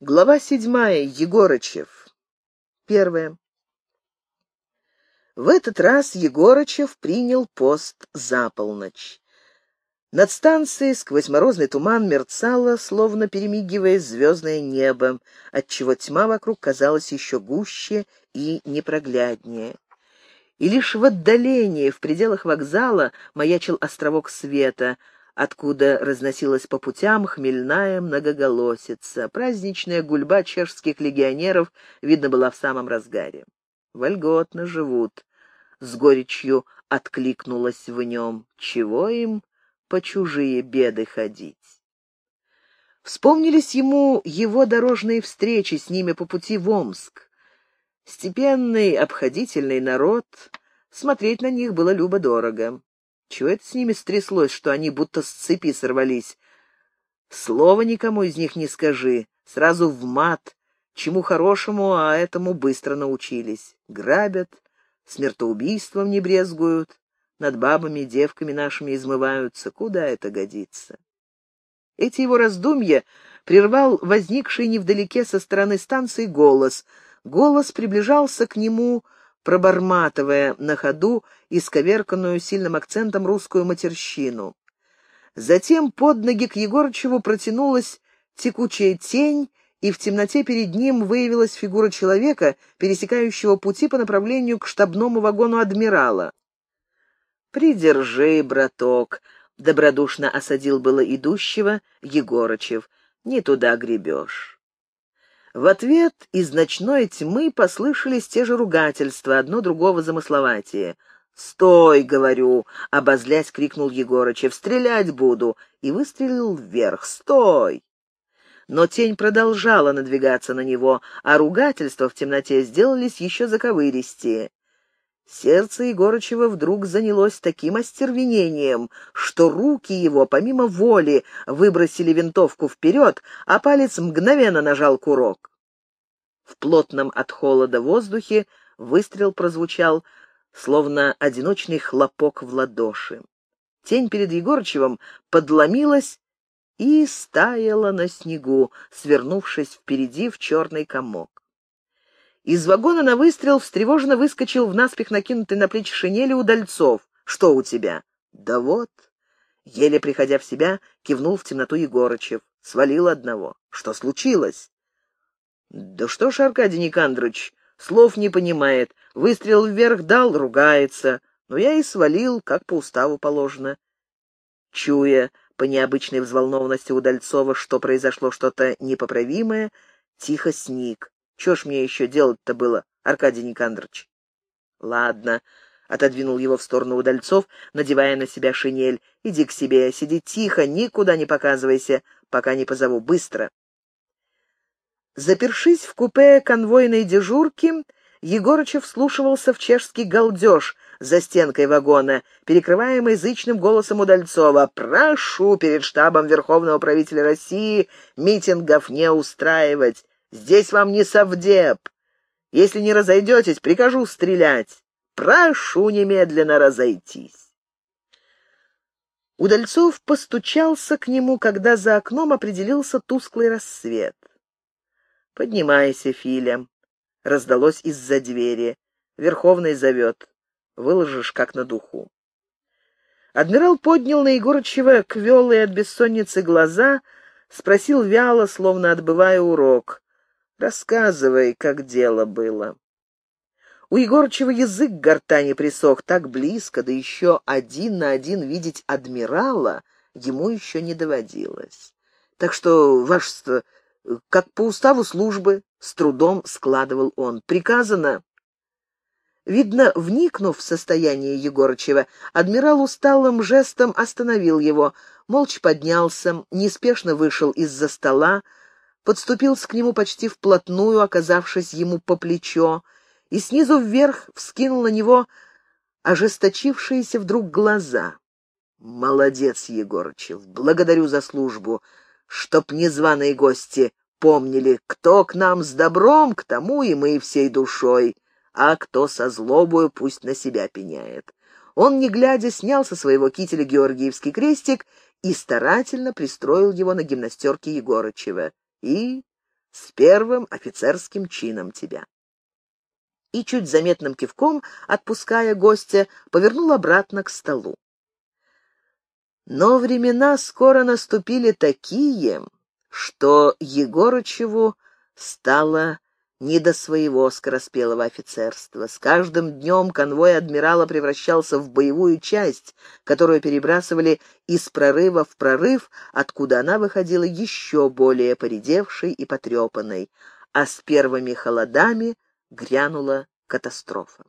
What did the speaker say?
Глава седьмая. Егорычев. Первое. В этот раз Егорычев принял пост за полночь. Над станцией сквозь морозный туман мерцало, словно перемигивая звездное небо, отчего тьма вокруг казалась еще гуще и непрогляднее. И лишь в отдалении, в пределах вокзала, маячил островок света — откуда разносилась по путям хмельная многоголосица. Праздничная гульба чешских легионеров, видно, была в самом разгаре. Вольготно живут. С горечью откликнулась в нем. Чего им по чужие беды ходить? Вспомнились ему его дорожные встречи с ними по пути в Омск. Степенный, обходительный народ, смотреть на них было любо-дорого. Чего это с ними стряслось, что они будто с цепи сорвались? Слова никому из них не скажи, сразу в мат. Чему хорошему, а этому быстро научились. Грабят, смертоубийством не брезгуют, над бабами, девками нашими измываются. Куда это годится? Эти его раздумья прервал возникший невдалеке со стороны станции голос. Голос приближался к нему проборматывая на ходу исковерканную сильным акцентом русскую матерщину. Затем под ноги к Егорычеву протянулась текучая тень, и в темноте перед ним выявилась фигура человека, пересекающего пути по направлению к штабному вагону адмирала. «Придержи, браток», — добродушно осадил было идущего Егорычев, — «не туда гребешь». В ответ из ночной тьмы послышались те же ругательства, одно другого замысловатие. «Стой!» — говорю, — обозлясь крикнул Егорычев. «Стрелять буду!» И выстрелил вверх. «Стой!» Но тень продолжала надвигаться на него, а ругательства в темноте сделались еще заковыристее. Сердце Егорычева вдруг занялось таким остервенением, что руки его, помимо воли, выбросили винтовку вперед, а палец мгновенно нажал курок. В плотном от холода воздухе выстрел прозвучал, словно одиночный хлопок в ладоши. Тень перед Егорычевым подломилась и стаяла на снегу, свернувшись впереди в черный комок. Из вагона на выстрел встревоженно выскочил в наспех накинутый на плечи шинели удальцов. «Что у тебя?» «Да вот». Еле приходя в себя, кивнул в темноту Егорычев. Свалил одного. «Что случилось?» «Да что ж, Аркадий Никандрович, слов не понимает. Выстрел вверх дал, ругается. Но я и свалил, как по уставу положено». Чуя по необычной взволнованности Удальцова, что произошло что-то непоправимое, тихо сник. Чего ж мне еще делать-то было, Аркадий Никандрович? Ладно, отодвинул его в сторону удальцов, надевая на себя шинель. Иди к себе, сиди тихо, никуда не показывайся, пока не позову. Быстро. Запершись в купе конвойной дежурки, Егорычев вслушивался в чешский галдеж за стенкой вагона, перекрываемый зычным голосом Удальцова. «Прошу перед штабом Верховного правителя России митингов не устраивать. Здесь вам не совдеп. Если не разойдетесь, прикажу стрелять. Прошу немедленно разойтись. Удальцов постучался к нему, когда за окном определился тусклый рассвет. «Поднимайся, Филя», — раздалось из-за двери. «Верховный зовет. Выложишь, как на духу». Адмирал поднял на Егорычева квелые от бессонницы глаза, спросил вяло, словно отбывая урок. Рассказывай, как дело было. У Егорычева язык гортани присох так близко, да еще один на один видеть адмирала ему еще не доводилось. Так что, вашество, как по уставу службы, с трудом складывал он. Приказано... Видно, вникнув в состояние Егорычева, адмирал усталым жестом остановил его, молча поднялся, неспешно вышел из-за стола, подступился к нему почти вплотную, оказавшись ему по плечо, и снизу вверх вскинул на него ожесточившиеся вдруг глаза. «Молодец, Егорычев, благодарю за службу, чтоб незваные гости помнили, кто к нам с добром, к тому и мы всей душой, а кто со злобою пусть на себя пеняет». Он, не глядя, снял со своего кителя Георгиевский крестик и старательно пристроил его на гимнастерке Егорычева и С первым офицерским чином тебя. И чуть заметным кивком, отпуская гостя, повернул обратно к столу. Но времена скоро наступили такие, что Егорычеву стало не до своего скороспелого офицерства. С каждым днем конвой адмирала превращался в боевую часть, которую перебрасывали из прорыва в прорыв, откуда она выходила еще более поредевшей и потрепанной, а с первыми холодами грянула катастрофа.